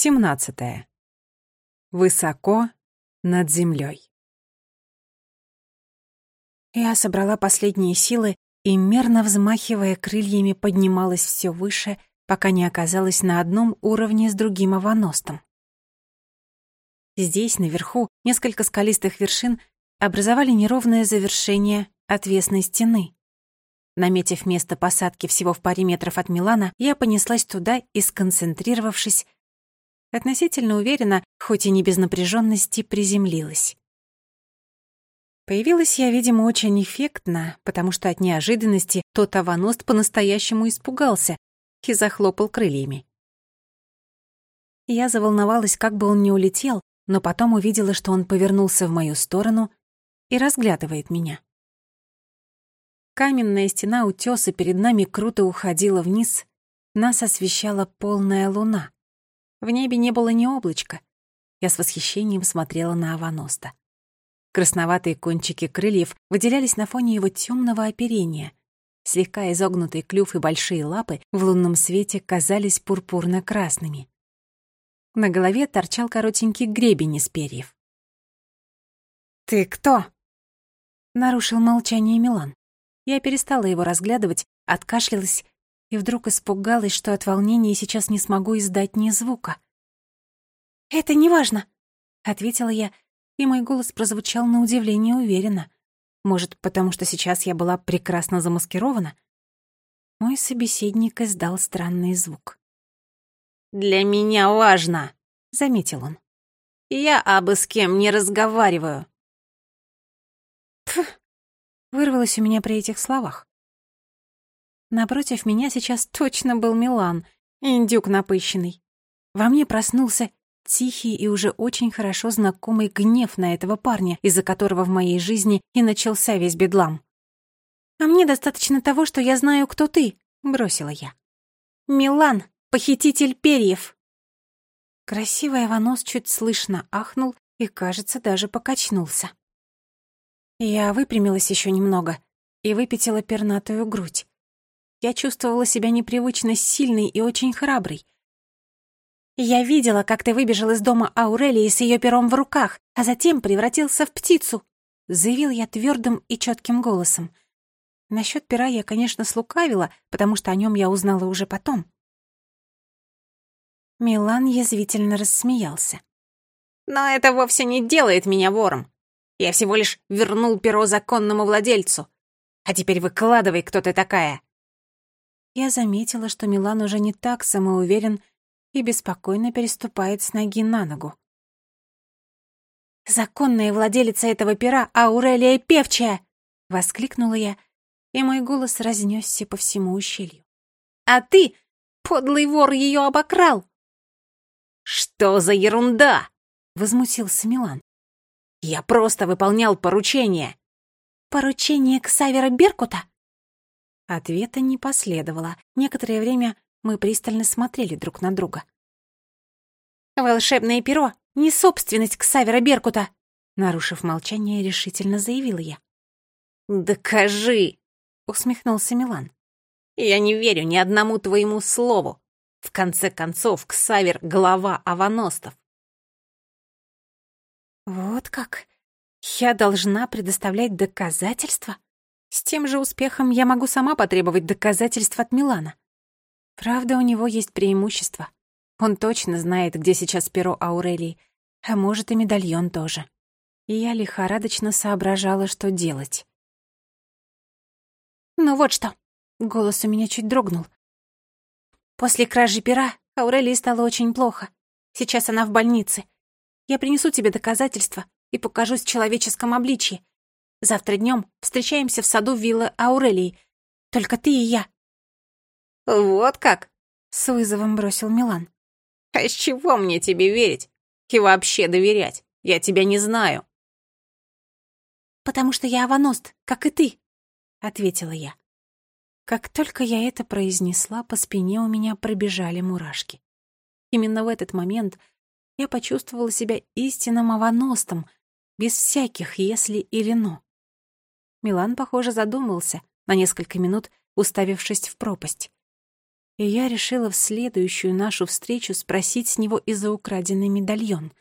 17. Высоко над землей. Я собрала последние силы и, мерно взмахивая крыльями, поднималась все выше, пока не оказалась на одном уровне с другим аваностом. Здесь, наверху, несколько скалистых вершин образовали неровное завершение отвесной стены. Наметив место посадки всего в паре метров от Милана, я понеслась туда и, сконцентрировавшись, относительно уверенно, хоть и не без напряженности, приземлилась. Появилась я, видимо, очень эффектно, потому что от неожиданности тот аваност по-настоящему испугался и захлопал крыльями. Я заволновалась, как бы он не улетел, но потом увидела, что он повернулся в мою сторону и разглядывает меня. Каменная стена утёса перед нами круто уходила вниз, нас освещала полная луна. В небе не было ни облачка. Я с восхищением смотрела на Аваноста. Красноватые кончики крыльев выделялись на фоне его темного оперения. Слегка изогнутый клюв и большие лапы в лунном свете казались пурпурно-красными. На голове торчал коротенький гребень из перьев. «Ты кто?» — нарушил молчание Милан. Я перестала его разглядывать, откашлялась и вдруг испугалась, что от волнения сейчас не смогу издать ни звука. «Это неважно», — ответила я, и мой голос прозвучал на удивление уверенно. Может, потому что сейчас я была прекрасно замаскирована? Мой собеседник издал странный звук. «Для меня важно», — заметил он. «Я абы с кем не разговариваю». Пф, вырвалось у меня при этих словах. Напротив меня сейчас точно был Милан, индюк напыщенный. Во мне проснулся тихий и уже очень хорошо знакомый гнев на этого парня, из-за которого в моей жизни и начался весь бедлам. «А мне достаточно того, что я знаю, кто ты», — бросила я. «Милан, похититель перьев!» Красивый Аванос чуть слышно ахнул и, кажется, даже покачнулся. Я выпрямилась еще немного и выпятила пернатую грудь. Я чувствовала себя непривычно сильной и очень храброй. «Я видела, как ты выбежал из дома Аурелии с ее пером в руках, а затем превратился в птицу», — заявил я твердым и четким голосом. Насчет пера я, конечно, слукавила, потому что о нем я узнала уже потом. Милан язвительно рассмеялся. «Но это вовсе не делает меня вором. Я всего лишь вернул перо законному владельцу. А теперь выкладывай, кто ты такая я заметила, что Милан уже не так самоуверен и беспокойно переступает с ноги на ногу. «Законная владелица этого пера Аурелия Певчая!» — воскликнула я, и мой голос разнесся по всему ущелью. «А ты, подлый вор, ее обокрал!» «Что за ерунда?» — возмутился Милан. «Я просто выполнял поручение». «Поручение Ксавера Беркута?» Ответа не последовало. Некоторое время мы пристально смотрели друг на друга. «Волшебное перо — не собственность Ксавера Беркута!» Нарушив молчание, решительно заявила я. «Докажи!» — усмехнулся Милан. «Я не верю ни одному твоему слову. В конце концов, Ксавер — глава Аваностов». «Вот как? Я должна предоставлять доказательства?» С тем же успехом я могу сама потребовать доказательств от Милана. Правда, у него есть преимущество. Он точно знает, где сейчас перо Аурелии, а может и медальон тоже. И я лихорадочно соображала, что делать. «Ну вот что!» — голос у меня чуть дрогнул. «После кражи пера Аурелии стало очень плохо. Сейчас она в больнице. Я принесу тебе доказательства и покажусь в человеческом обличье. Завтра днем встречаемся в саду виллы Аурелии. Только ты и я». «Вот как?» — с вызовом бросил Милан. «А с чего мне тебе верить? И вообще доверять? Я тебя не знаю». «Потому что я аваност, как и ты», — ответила я. Как только я это произнесла, по спине у меня пробежали мурашки. Именно в этот момент я почувствовала себя истинным аваностом, без всяких «если» или «но». Милан, похоже, задумался, на несколько минут уставившись в пропасть. и я решила в следующую нашу встречу спросить с него из за украденный медальон.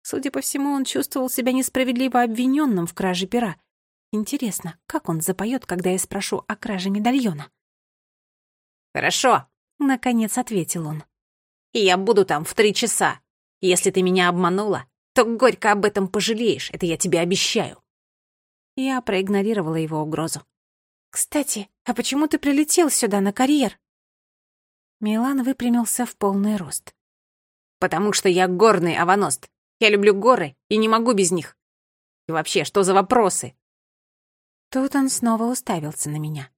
Судя по всему, он чувствовал себя несправедливо обвиненным в краже пера. Интересно, как он запоет, когда я спрошу о краже медальона? «Хорошо», — наконец ответил он. «И я буду там в три часа. Если ты меня обманула, то горько об этом пожалеешь, это я тебе обещаю». Я проигнорировала его угрозу. «Кстати, а почему ты прилетел сюда на карьер?» Милан выпрямился в полный рост. «Потому что я горный аваност. Я люблю горы и не могу без них. И вообще, что за вопросы?» Тут он снова уставился на меня.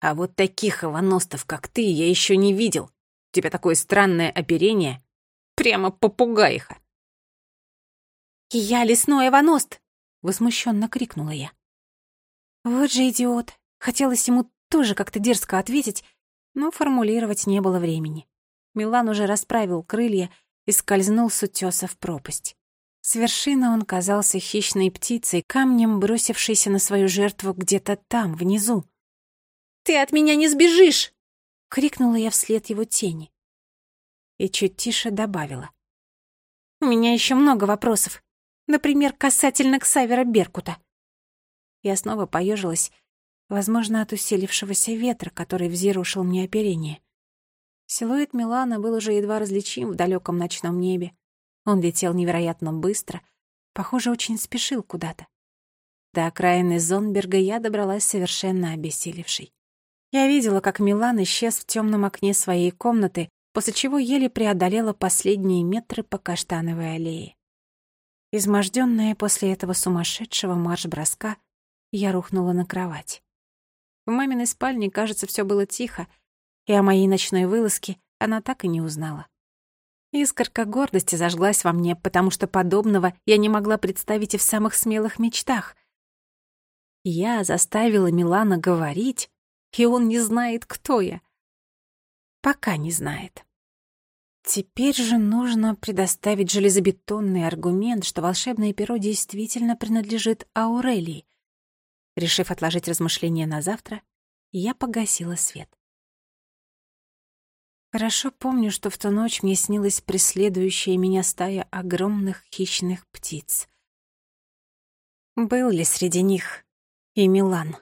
«А вот таких аваностов, как ты, я еще не видел. У тебя такое странное оперение. Прямо попугаиха». «Я лесной аваност!» — возмущенно крикнула я. Вот же идиот. Хотелось ему тоже как-то дерзко ответить, но формулировать не было времени. Милан уже расправил крылья и скользнул с утёса в пропасть. С вершины он казался хищной птицей, камнем бросившейся на свою жертву где-то там, внизу. «Ты от меня не сбежишь!» — крикнула я вслед его тени. И чуть тише добавила. «У меня еще много вопросов. Например, касательно Ксавера Беркута. Я снова поежилась, возможно, от усилившегося ветра, который взъерушил мне оперение. Силуэт Милана был уже едва различим в далеком ночном небе. Он летел невероятно быстро, похоже, очень спешил куда-то. До окраины Зонберга я добралась совершенно обессилевшей. Я видела, как Милан исчез в темном окне своей комнаты, после чего еле преодолела последние метры по каштановой аллее. Измождённая после этого сумасшедшего марш-броска, я рухнула на кровать. В маминой спальне, кажется, все было тихо, и о моей ночной вылазке она так и не узнала. Искорка гордости зажглась во мне, потому что подобного я не могла представить и в самых смелых мечтах. Я заставила Милана говорить, и он не знает, кто я. Пока не знает. Теперь же нужно предоставить железобетонный аргумент, что волшебное перо действительно принадлежит Аурелии, Решив отложить размышления на завтра, я погасила свет. Хорошо помню, что в ту ночь мне снилась преследующая меня стая огромных хищных птиц. Был ли среди них и Милан?